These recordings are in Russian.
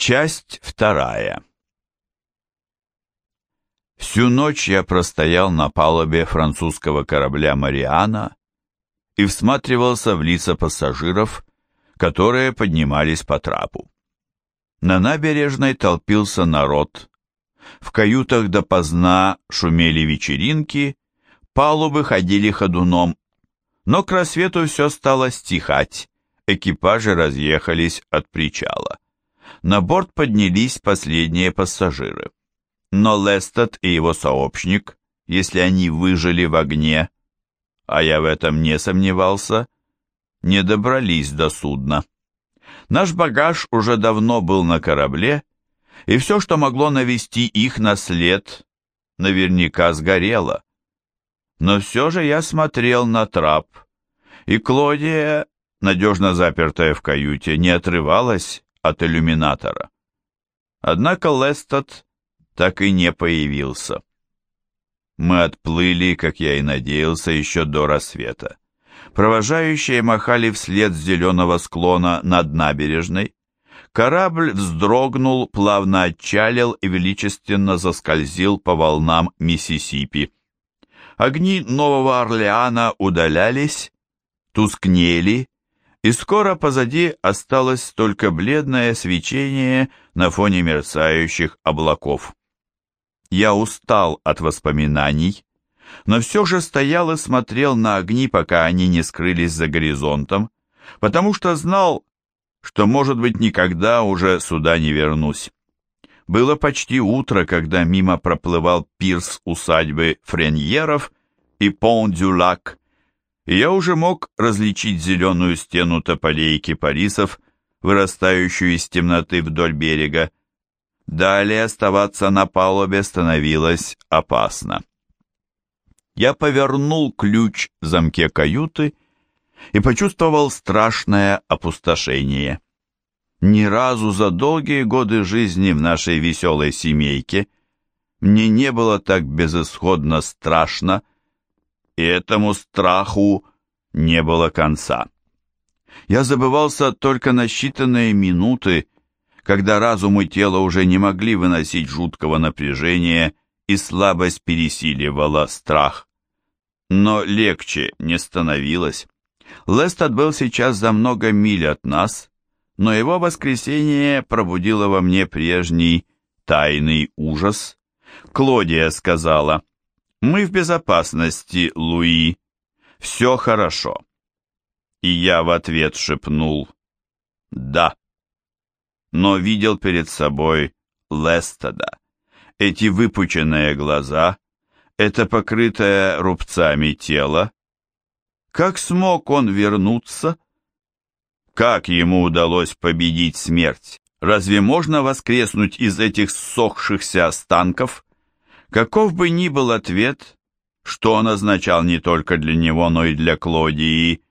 Часть вторая. Всю ночь я простоял на палубе французского корабля «Мариана» и всматривался в лица пассажиров, которые поднимались по трапу. На набережной толпился народ, в каютах допоздна шумели вечеринки, палубы ходили ходуном, но к рассвету все стало стихать, экипажи разъехались от причала на борт поднялись последние пассажиры. Но Лестед и его сообщник, если они выжили в огне, а я в этом не сомневался, не добрались до судна. Наш багаж уже давно был на корабле, и все, что могло навести их на след, наверняка сгорело. Но все же я смотрел на трап, и Клодия, надежно запертая в каюте, не отрывалась от иллюминатора. Однако Лестед так и не появился. Мы отплыли, как я и надеялся, еще до рассвета. Провожающие махали вслед с зеленого склона над набережной. Корабль вздрогнул, плавно отчалил и величественно заскользил по волнам Миссисипи. Огни Нового Орлеана удалялись, тускнели, и скоро позади осталось только бледное свечение на фоне мерцающих облаков. Я устал от воспоминаний, но все же стоял и смотрел на огни, пока они не скрылись за горизонтом, потому что знал, что, может быть, никогда уже сюда не вернусь. Было почти утро, когда мимо проплывал пирс усадьбы Френьеров и Пон-Дюлак, и я уже мог различить зеленую стену тополей и кипарисов, вырастающую из темноты вдоль берега. Далее оставаться на палубе становилось опасно. Я повернул ключ в замке каюты и почувствовал страшное опустошение. Ни разу за долгие годы жизни в нашей веселой семейке мне не было так безысходно страшно, и этому страху не было конца. Я забывался только на считанные минуты, когда разум и тело уже не могли выносить жуткого напряжения, и слабость пересиливала страх. Но легче не становилось. Лестед был сейчас за много миль от нас, но его воскресение пробудило во мне прежний тайный ужас. Клодия сказала, «Мы в безопасности, Луи. Все хорошо». И я в ответ шепнул «Да». Но видел перед собой Лестеда. Эти выпученные глаза, это покрытое рубцами тело. Как смог он вернуться? Как ему удалось победить смерть? Разве можно воскреснуть из этих ссохшихся останков? Каков бы ни был ответ, что он означал не только для него, но и для Клодии,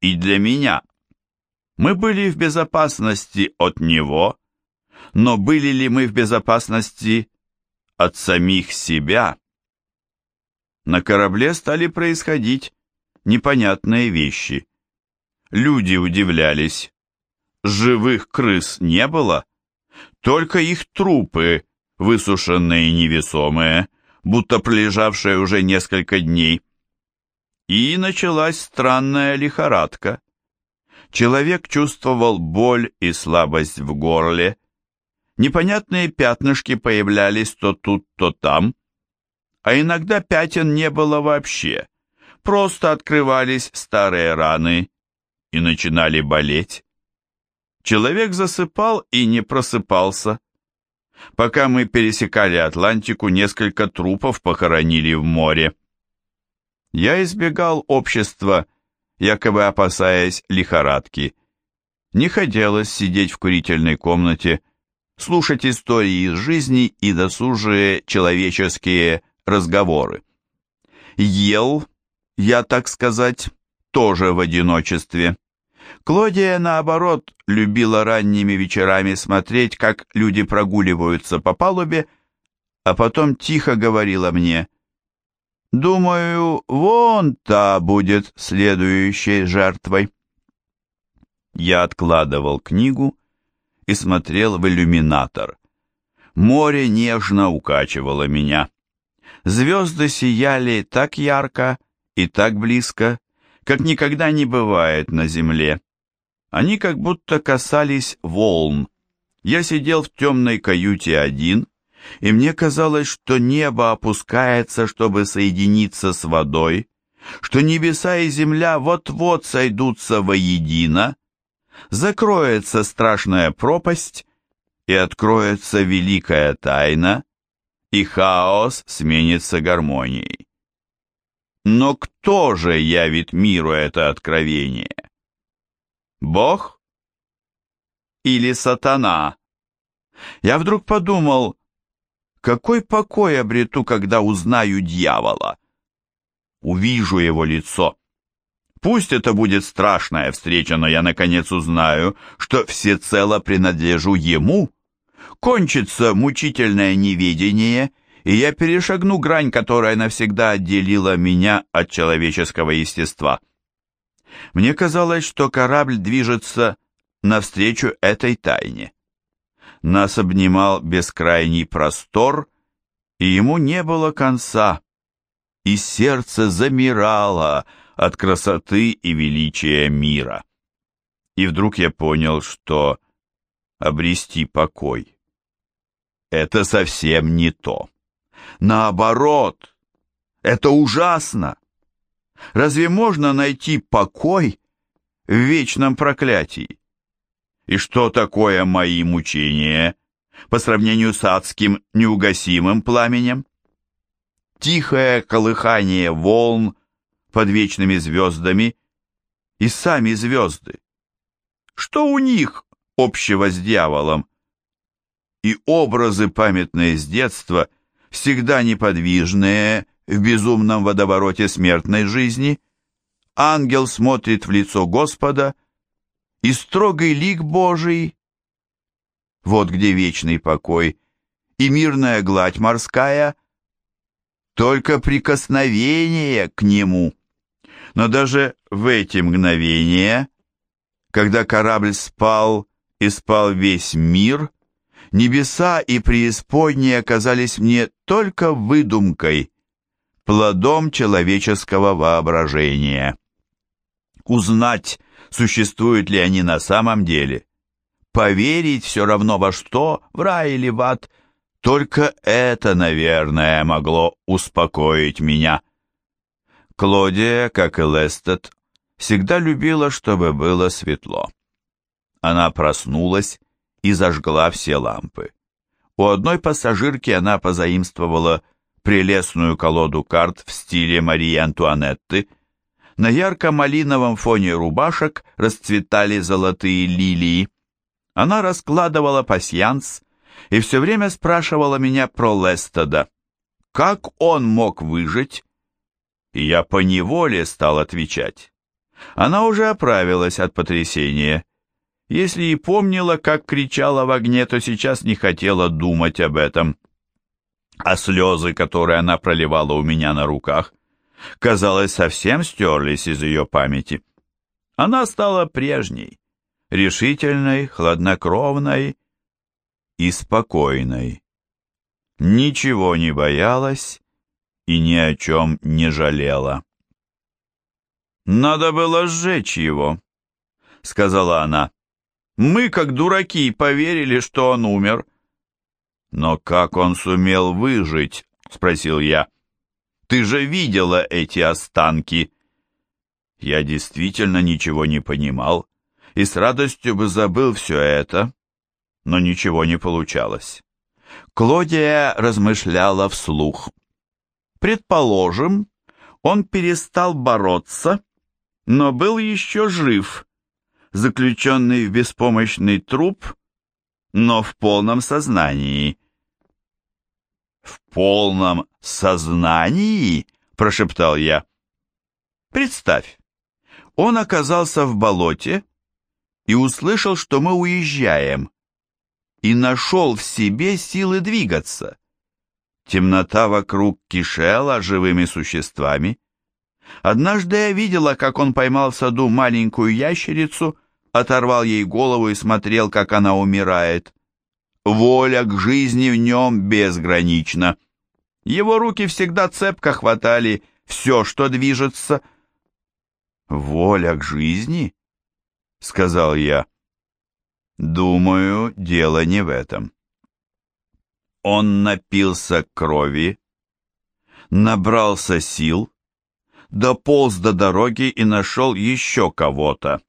и для меня. Мы были в безопасности от него, но были ли мы в безопасности от самих себя? На корабле стали происходить непонятные вещи. Люди удивлялись. Живых крыс не было, только их трупы высушенные и невесомые, будто пролежавшие уже несколько дней. И началась странная лихорадка. Человек чувствовал боль и слабость в горле. Непонятные пятнышки появлялись то тут, то там. А иногда пятен не было вообще. Просто открывались старые раны и начинали болеть. Человек засыпал и не просыпался. Пока мы пересекали Атлантику, несколько трупов похоронили в море. Я избегал общества, якобы опасаясь лихорадки. Не хотелось сидеть в курительной комнате, слушать истории из жизни и досужие человеческие разговоры. Ел, я так сказать, тоже в одиночестве. Клодия, наоборот, любила ранними вечерами смотреть, как люди прогуливаются по палубе, а потом тихо говорила мне, «Думаю, вон та будет следующей жертвой». Я откладывал книгу и смотрел в иллюминатор. Море нежно укачивало меня. Звезды сияли так ярко и так близко, как никогда не бывает на земле. Они как будто касались волн. Я сидел в темной каюте один, и мне казалось, что небо опускается, чтобы соединиться с водой, что небеса и земля вот-вот сойдутся воедино, закроется страшная пропасть и откроется великая тайна, и хаос сменится гармонией. Но кто же явит миру это откровение? Бог или сатана? Я вдруг подумал, какой покой обрету, когда узнаю дьявола? Увижу его лицо. Пусть это будет страшная встреча, но я наконец узнаю, что всецело принадлежу ему. Кончится мучительное неведение, и я перешагну грань, которая навсегда отделила меня от человеческого естества. Мне казалось, что корабль движется навстречу этой тайне. Нас обнимал бескрайний простор, и ему не было конца, и сердце замирало, от красоты и величия мира. И вдруг я понял, что обрести покой — это совсем не то. Наоборот, это ужасно. Разве можно найти покой в вечном проклятии? И что такое мои мучения по сравнению с адским неугасимым пламенем? Тихое колыхание волн под вечными звездами и сами звезды. Что у них общего с дьяволом? И образы, памятные с детства, всегда неподвижные в безумном водовороте смертной жизни, ангел смотрит в лицо Господа, и строгий лик Божий, вот где вечный покой, и мирная гладь морская, только прикосновение к нему — но даже в эти мгновения, когда корабль спал и спал весь мир, небеса и преисподние оказались мне только выдумкой, плодом человеческого воображения. Узнать, существуют ли они на самом деле, поверить все равно во что, в рай или в ад, только это, наверное, могло успокоить меня. Клодия, как и Лестед, всегда любила, чтобы было светло. Она проснулась и зажгла все лампы. У одной пассажирки она позаимствовала прелестную колоду карт в стиле Марии Антуанетты. На ярко-малиновом фоне рубашек расцветали золотые лилии. Она раскладывала пасьянс и все время спрашивала меня про Лестеда. Как он мог выжить и я поневоле стал отвечать. Она уже оправилась от потрясения. Если и помнила, как кричала в огне, то сейчас не хотела думать об этом. А слезы, которые она проливала у меня на руках, казалось, совсем стерлись из ее памяти. Она стала прежней, решительной, хладнокровной и спокойной. Ничего не боялась и ни о чем не жалела. «Надо было сжечь его», — сказала она. «Мы, как дураки, поверили, что он умер». «Но как он сумел выжить?» — спросил я. «Ты же видела эти останки». Я действительно ничего не понимал и с радостью бы забыл все это, но ничего не получалось. Клодия размышляла вслух. Предположим, он перестал бороться, но был еще жив, заключенный в беспомощный труп, но в полном сознании. «В полном сознании?» – прошептал я. «Представь, он оказался в болоте и услышал, что мы уезжаем, и нашел в себе силы двигаться. Темнота вокруг кишела живыми существами. Однажды я видела, как он поймал в саду маленькую ящерицу, оторвал ей голову и смотрел, как она умирает. Воля к жизни в нем безгранична. Его руки всегда цепко хватали все, что движется. «Воля к жизни?» — сказал я. «Думаю, дело не в этом». Он напился крови, набрался сил, дополз до дороги и нашел еще кого-то.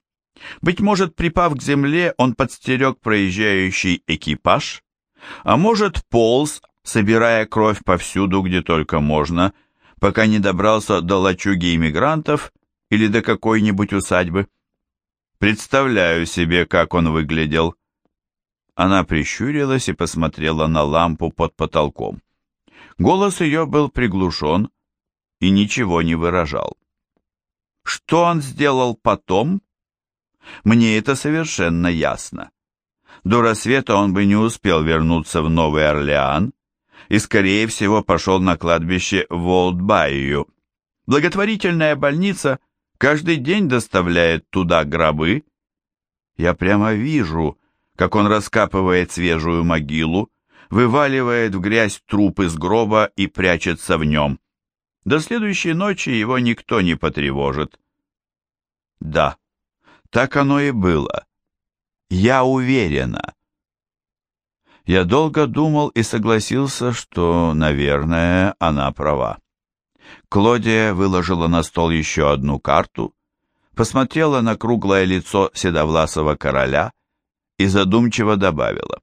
Быть может, припав к земле, он подстерег проезжающий экипаж, а может, полз, собирая кровь повсюду, где только можно, пока не добрался до лачуги иммигрантов или до какой-нибудь усадьбы. Представляю себе, как он выглядел. Она прищурилась и посмотрела на лампу под потолком. Голос ее был приглушен и ничего не выражал. Что он сделал потом? Мне это совершенно ясно. До рассвета он бы не успел вернуться в Новый Орлеан и, скорее всего, пошел на кладбище в Олдбайю. Благотворительная больница каждый день доставляет туда гробы. Я прямо вижу, как он раскапывает свежую могилу, вываливает в грязь труп из гроба и прячется в нем. До следующей ночи его никто не потревожит. Да, так оно и было. Я уверена. Я долго думал и согласился, что, наверное, она права. Клодия выложила на стол еще одну карту, посмотрела на круглое лицо седовласого короля и задумчиво добавила.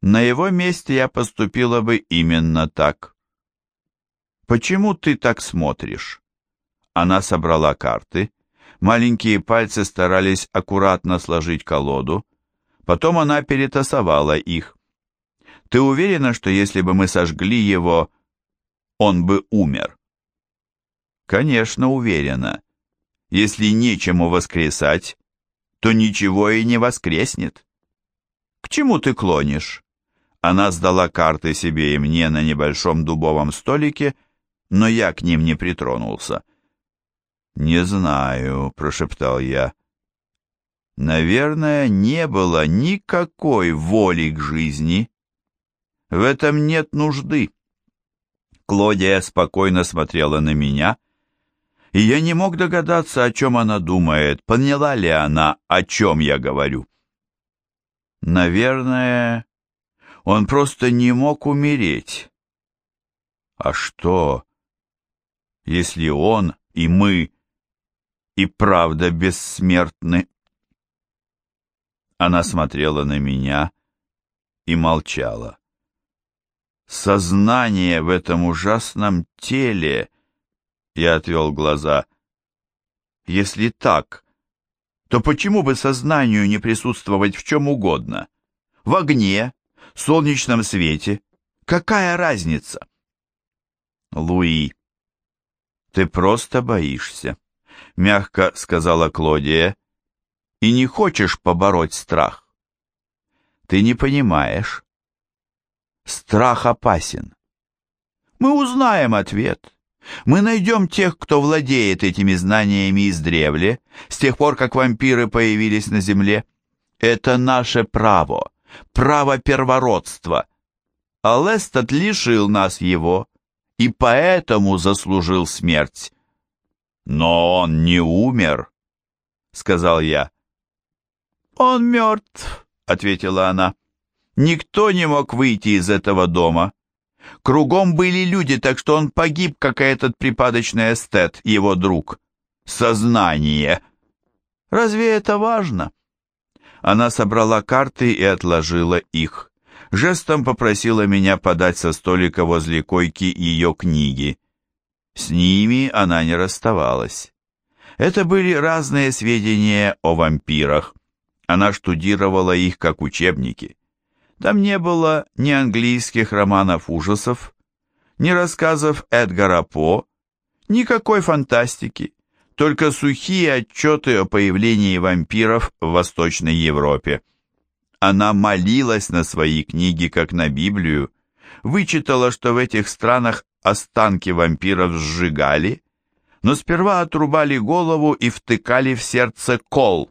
На его месте я поступила бы именно так. «Почему ты так смотришь?» Она собрала карты. Маленькие пальцы старались аккуратно сложить колоду. Потом она перетасовала их. «Ты уверена, что если бы мы сожгли его, он бы умер?» «Конечно, уверена. Если нечему воскресать, то ничего и не воскреснет. К чему ты клонишь?» Она сдала карты себе и мне на небольшом дубовом столике, но я к ним не притронулся. «Не знаю», — прошептал я. «Наверное, не было никакой воли к жизни. В этом нет нужды». Клодия спокойно смотрела на меня, и я не мог догадаться, о чем она думает, поняла ли она, о чем я говорю. «Наверное, он просто не мог умереть. А что, если он и мы и правда бессмертны? Она смотрела на меня и молчала. Сознание в этом ужасном теле, я отвел глаза. Если так, то почему бы сознанию не присутствовать в чем угодно? В огне, солнечном свете. Какая разница? Луи, ты просто боишься, мягко сказала Клодия, и не хочешь побороть страх. Ты не понимаешь. Страх опасен. Мы узнаем ответ. Мы найдем тех, кто владеет этими знаниями издревле, с тех пор, как вампиры появились на земле. Это наше право право первородства, а Лестед лишил нас его и поэтому заслужил смерть. Но он не умер, сказал я. Он мертв, ответила она. Никто не мог выйти из этого дома. Кругом были люди, так что он погиб, как этот припадочный эстет, его друг. Сознание. Разве это важно? Она собрала карты и отложила их. Жестом попросила меня подать со столика возле койки ее книги. С ними она не расставалась. Это были разные сведения о вампирах. Она штудировала их как учебники. Там не было ни английских романов ужасов, ни рассказов Эдгара По, никакой фантастики только сухие отчеты о появлении вампиров в Восточной Европе. Она молилась на свои книги, как на Библию, вычитала, что в этих странах останки вампиров сжигали, но сперва отрубали голову и втыкали в сердце кол.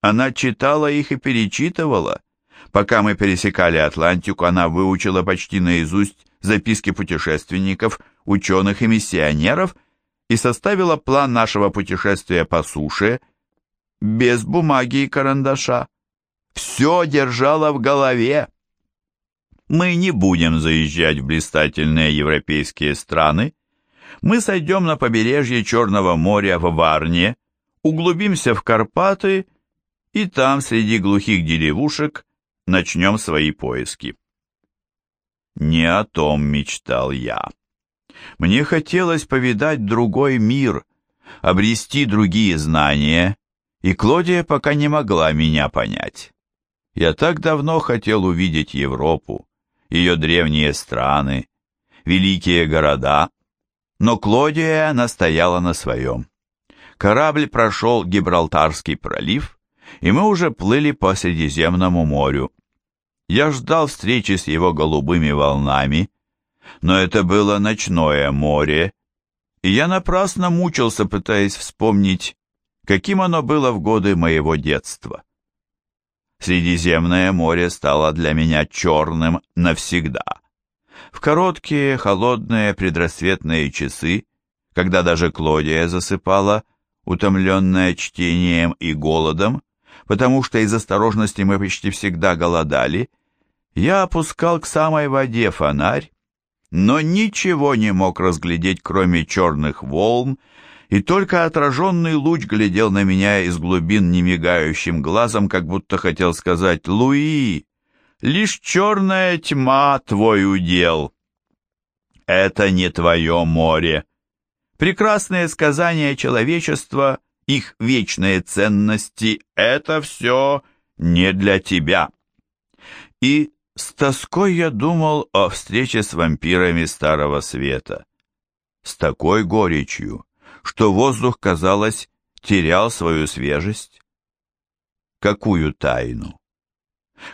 Она читала их и перечитывала. Пока мы пересекали Атлантику, она выучила почти наизусть записки путешественников, ученых и миссионеров и составила план нашего путешествия по суше без бумаги и карандаша. Все держала в голове. Мы не будем заезжать в блистательные европейские страны. Мы сойдем на побережье Черного моря в Варне, углубимся в Карпаты и там, среди глухих деревушек, начнем свои поиски. Не о том мечтал я. Мне хотелось повидать другой мир, обрести другие знания, и Клодия пока не могла меня понять. Я так давно хотел увидеть Европу, ее древние страны, великие города, но Клодия настояла на своем. Корабль прошел Гибралтарский пролив, и мы уже плыли по Средиземному морю. Я ждал встречи с его голубыми волнами, но это было ночное море, и я напрасно мучился, пытаясь вспомнить, каким оно было в годы моего детства. Средиземное море стало для меня черным навсегда. В короткие, холодные предрассветные часы, когда даже Клодия засыпала, утомленная чтением и голодом, потому что из осторожности мы почти всегда голодали, я опускал к самой воде фонарь, но ничего не мог разглядеть, кроме черных волн, и только отраженный луч глядел на меня из глубин немигающим глазом, как будто хотел сказать «Луи, лишь черная тьма твой удел». Это не твое море. Прекрасные сказания человечества их вечные ценности — это все не для тебя. И с тоской я думал о встрече с вампирами Старого Света. С такой горечью, что воздух, казалось, терял свою свежесть. Какую тайну?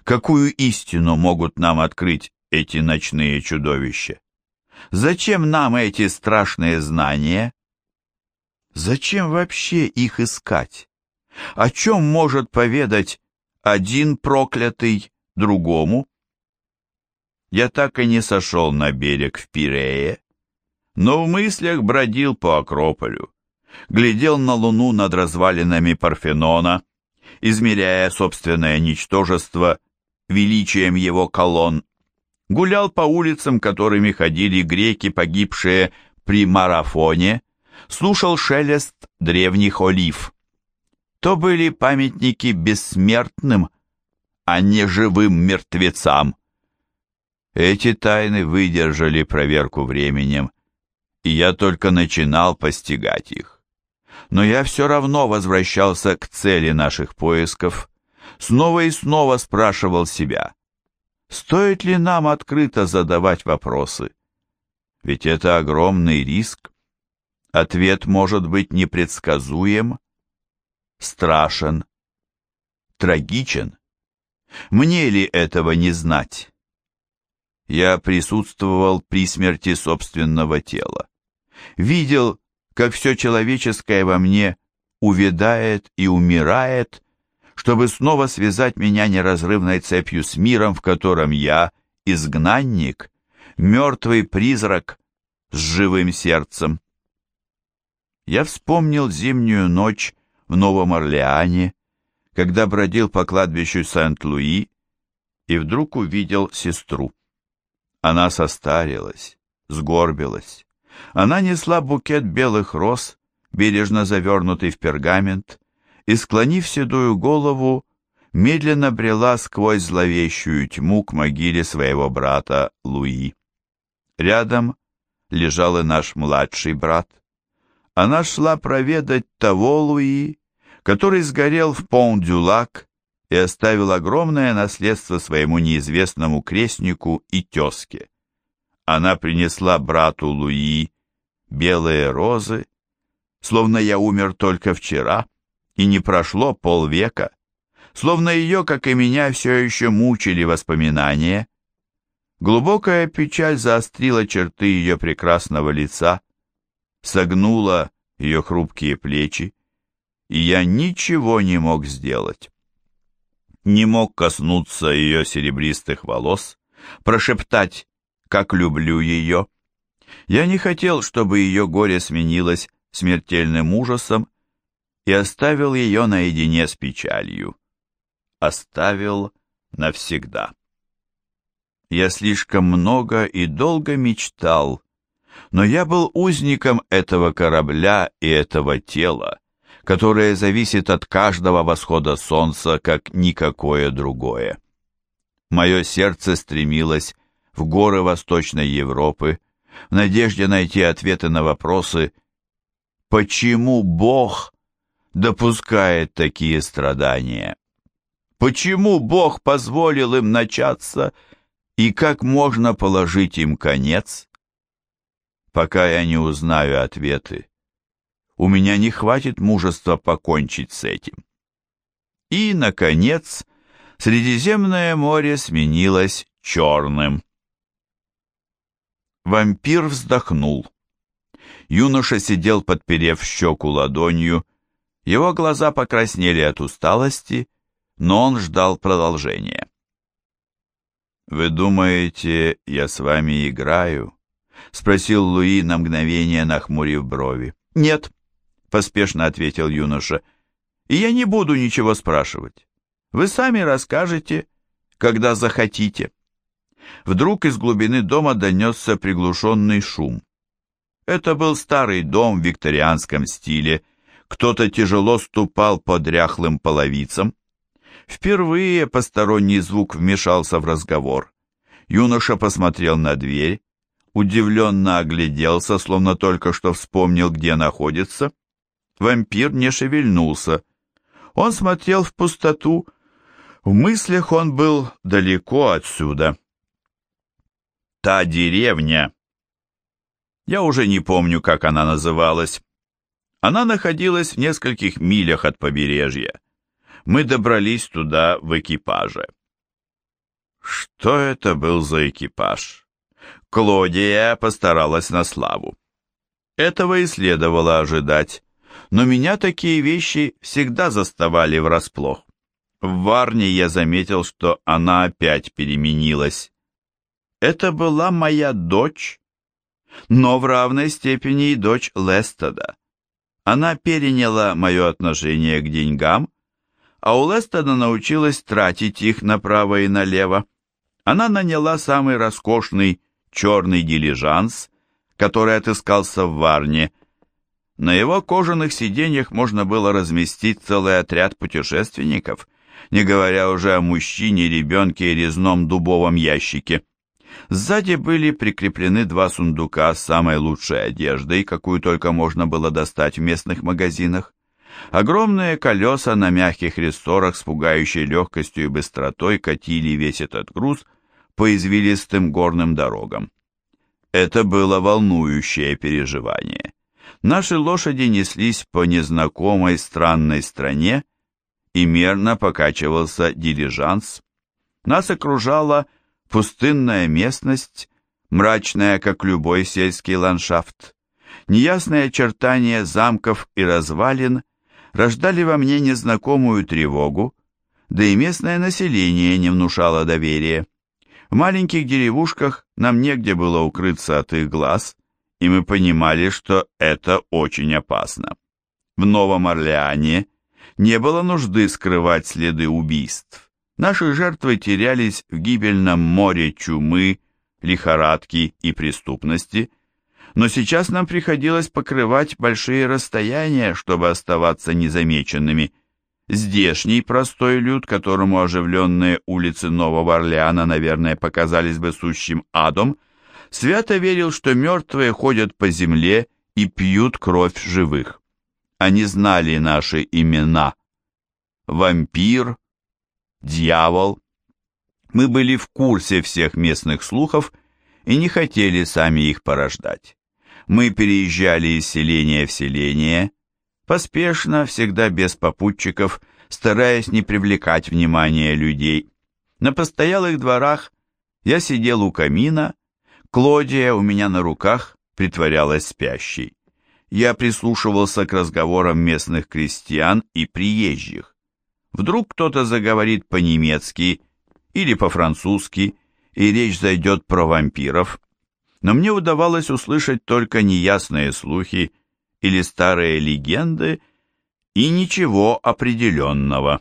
Какую истину могут нам открыть эти ночные чудовища? Зачем нам эти страшные знания? Зачем вообще их искать? О чем может поведать один проклятый другому? Я так и не сошел на берег в Пирее, но в мыслях бродил по Акрополю, глядел на луну над развалинами Парфенона, измеряя собственное ничтожество величием его колонн, гулял по улицам, которыми ходили греки, погибшие при марафоне, слушал шелест древних олив. То были памятники бессмертным, а не живым мертвецам. Эти тайны выдержали проверку временем, и я только начинал постигать их. Но я все равно возвращался к цели наших поисков, снова и снова спрашивал себя, стоит ли нам открыто задавать вопросы? Ведь это огромный риск. Ответ может быть непредсказуем, страшен, трагичен. Мне ли этого не знать? Я присутствовал при смерти собственного тела. Видел, как все человеческое во мне увядает и умирает, чтобы снова связать меня неразрывной цепью с миром, в котором я изгнанник, мертвый призрак с живым сердцем. Я вспомнил зимнюю ночь в Новом Орлеане, когда бродил по кладбищу Сент-Луи и вдруг увидел сестру. Она состарилась, сгорбилась. Она несла букет белых роз, бережно завернутый в пергамент, и, склонив седую голову, медленно брела сквозь зловещую тьму к могиле своего брата Луи. Рядом лежал и наш младший брат. Она шла проведать того Луи, который сгорел в Пон-Дюлак и оставил огромное наследство своему неизвестному крестнику и тезке. Она принесла брату Луи белые розы, словно я умер только вчера, и не прошло полвека, словно ее, как и меня, все еще мучили воспоминания. Глубокая печаль заострила черты ее прекрасного лица, согнула ее хрупкие плечи, и я ничего не мог сделать. не мог коснуться ее серебристых волос, прошептать «как люблю ее». Я не хотел, чтобы ее горе сменилось смертельным ужасом, и оставил ее наедине с печалью. Оставил навсегда. Я слишком много и долго мечтал, но я был узником этого корабля и этого тела, которое зависит от каждого восхода солнца, как никакое другое. Мое сердце стремилось в горы Восточной Европы, в надежде найти ответы на вопросы, почему Бог допускает такие страдания? Почему Бог позволил им начаться и как можно положить им конец? Пока я не узнаю ответы, у меня не хватит мужества покончить с этим. И, наконец, Средиземное море сменилось черным. Вампир вздохнул. Юноша сидел, подперев щеку ладонью. Его глаза покраснели от усталости, но он ждал продолжения. «Вы думаете, я с вами играю?» — спросил Луи на мгновение, нахмурив брови. «Нет», — поспешно ответил юноша, — «и я не буду ничего спрашивать. Вы сами расскажете, когда захотите». Вдруг из глубины дома донесся приглушенный шум. Это был старый дом в викторианском стиле. Кто-то тяжело ступал по дряхлым половицам. Впервые посторонний звук вмешался в разговор. Юноша посмотрел на дверь, удивленно огляделся, словно только что вспомнил, где находится. Вампир не шевельнулся. Он смотрел в пустоту. В мыслях он был далеко отсюда та деревня. Я уже не помню, как она называлась. Она находилась в нескольких милях от побережья. Мы добрались туда в экипаже. Что это был за экипаж? Клодия постаралась на славу. Этого и следовало ожидать, но меня такие вещи всегда заставали врасплох. В Варне я заметил, что она опять переменилась. Это была моя дочь, но в равной степени и дочь Лестода. Она переняла мое отношение к деньгам, а у Лестода научилась тратить их направо и налево. Она наняла самый роскошный черный дилижанс, который отыскался в Варне. На его кожаных сиденьях можно было разместить целый отряд путешественников, не говоря уже о мужчине, ребенке и резном дубовом ящике. Сзади были прикреплены два сундука с самой лучшей одеждой, какую только можно было достать в местных магазинах. Огромные колеса на мягких рессорах с пугающей легкостью и быстротой катили весь этот груз по извилистым горным дорогам. Это было волнующее переживание. Наши лошади неслись по незнакомой странной стране, и мерно покачивался дилижанс. Нас окружала Пустынная местность, мрачная, как любой сельский ландшафт, неясные очертания замков и развалин рождали во мне незнакомую тревогу, да и местное население не внушало доверия. В маленьких деревушках нам негде было укрыться от их глаз, и мы понимали, что это очень опасно. В Новом Орлеане не было нужды скрывать следы убийств. Наши жертвы терялись в гибельном море чумы, лихорадки и преступности, но сейчас нам приходилось покрывать большие расстояния, чтобы оставаться незамеченными. Здешний простой люд, которому оживленные улицы Нового Орлеана, наверное, показались бы сущим адом, свято верил, что мертвые ходят по земле и пьют кровь живых. Они знали наши имена. Вампир, дьявол. Мы были в курсе всех местных слухов и не хотели сами их порождать. Мы переезжали из селения в селение, поспешно, всегда без попутчиков, стараясь не привлекать внимания людей. На постоялых дворах я сидел у камина, Клодия у меня на руках притворялась спящей. Я прислушивался к разговорам местных крестьян и приезжих. Вдруг кто-то заговорит по-немецки или по-французски, и речь зайдет про вампиров, но мне удавалось услышать только неясные слухи или старые легенды и ничего определенного.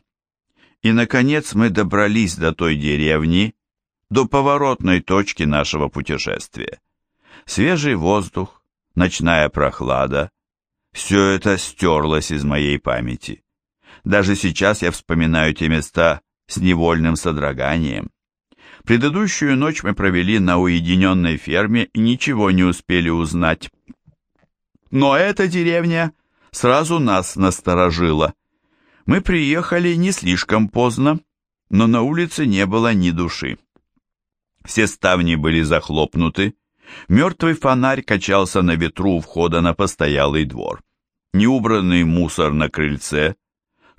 И, наконец, мы добрались до той деревни, до поворотной точки нашего путешествия. Свежий воздух, ночная прохлада, все это стерлось из моей памяти. Даже сейчас я вспоминаю те места с невольным содроганием. Предыдущую ночь мы провели на уединенной ферме и ничего не успели узнать. Но эта деревня сразу нас насторожила. Мы приехали не слишком поздно, но на улице не было ни души. Все ставни были захлопнуты, мертвый фонарь качался на ветру у входа на постоялый двор. Неубранный мусор на крыльце,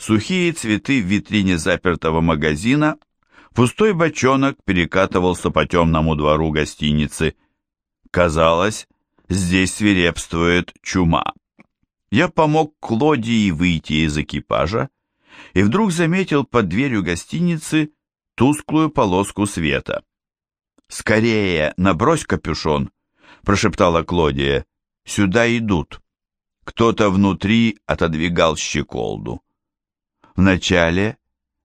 сухие цветы в витрине запертого магазина, пустой бочонок перекатывался по темному двору гостиницы. Казалось, здесь свирепствует чума. Я помог Клодии выйти из экипажа и вдруг заметил под дверью гостиницы тусклую полоску света. «Скорее, набрось капюшон!» — прошептала Клодия. «Сюда идут!» Кто-то внутри отодвигал щеколду. Вначале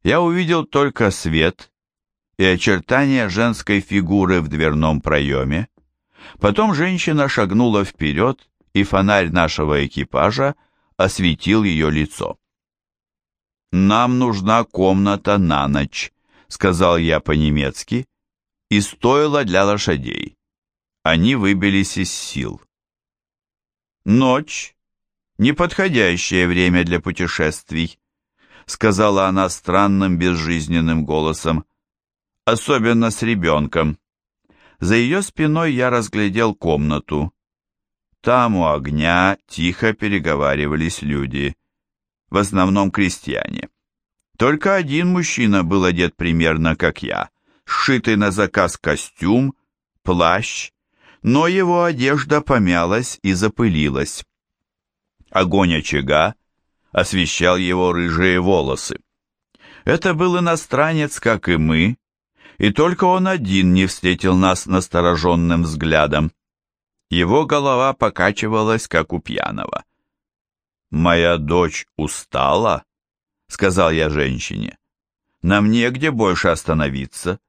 я увидел только свет и очертания женской фигуры в дверном проеме. Потом женщина шагнула вперед и фонарь нашего экипажа осветил ее лицо. «Нам нужна комната на ночь», — сказал я по-немецки, и стоило для лошадей. Они выбились из сил. «Ночь — неподходящее время для путешествий», — сказала она странным безжизненным голосом, особенно с ребенком. За ее спиной я разглядел комнату. Там у огня тихо переговаривались люди, в основном крестьяне. Только один мужчина был одет примерно как я, сшитый на заказ костюм, плащ, но его одежда помялась и запылилась. Огонь очага освещал его рыжие волосы. Это был иностранец, как и мы, и только он один не встретил нас настороженным взглядом. Его голова покачивалась, как у пьяного. «Моя дочь устала?» — сказал я женщине. «Нам негде больше остановиться».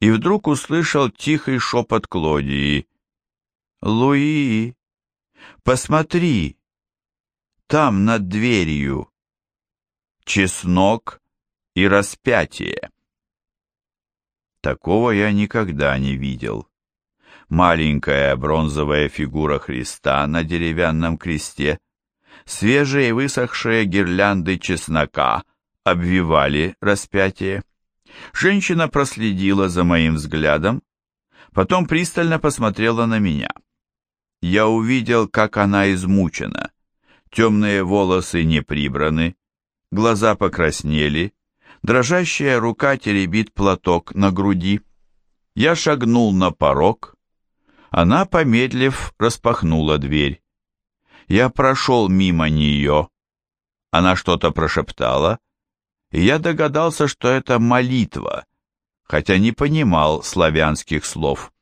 И вдруг услышал тихий шепот Клодии. «Луи, посмотри, там над дверью чеснок и распятие». Такого я никогда не видел маленькая бронзовая фигура Христа на деревянном кресте, свежие высохшие гирлянды чеснока обвивали распятие. Женщина проследила за моим взглядом, потом пристально посмотрела на меня. Я увидел, как она измучена. Темные волосы не прибраны, глаза покраснели, дрожащая рука теребит платок на груди. Я шагнул на порог, она, помедлив, распахнула дверь. Я прошел мимо нее. Она что-то прошептала, и я догадался, что это молитва, хотя не понимал славянских слов.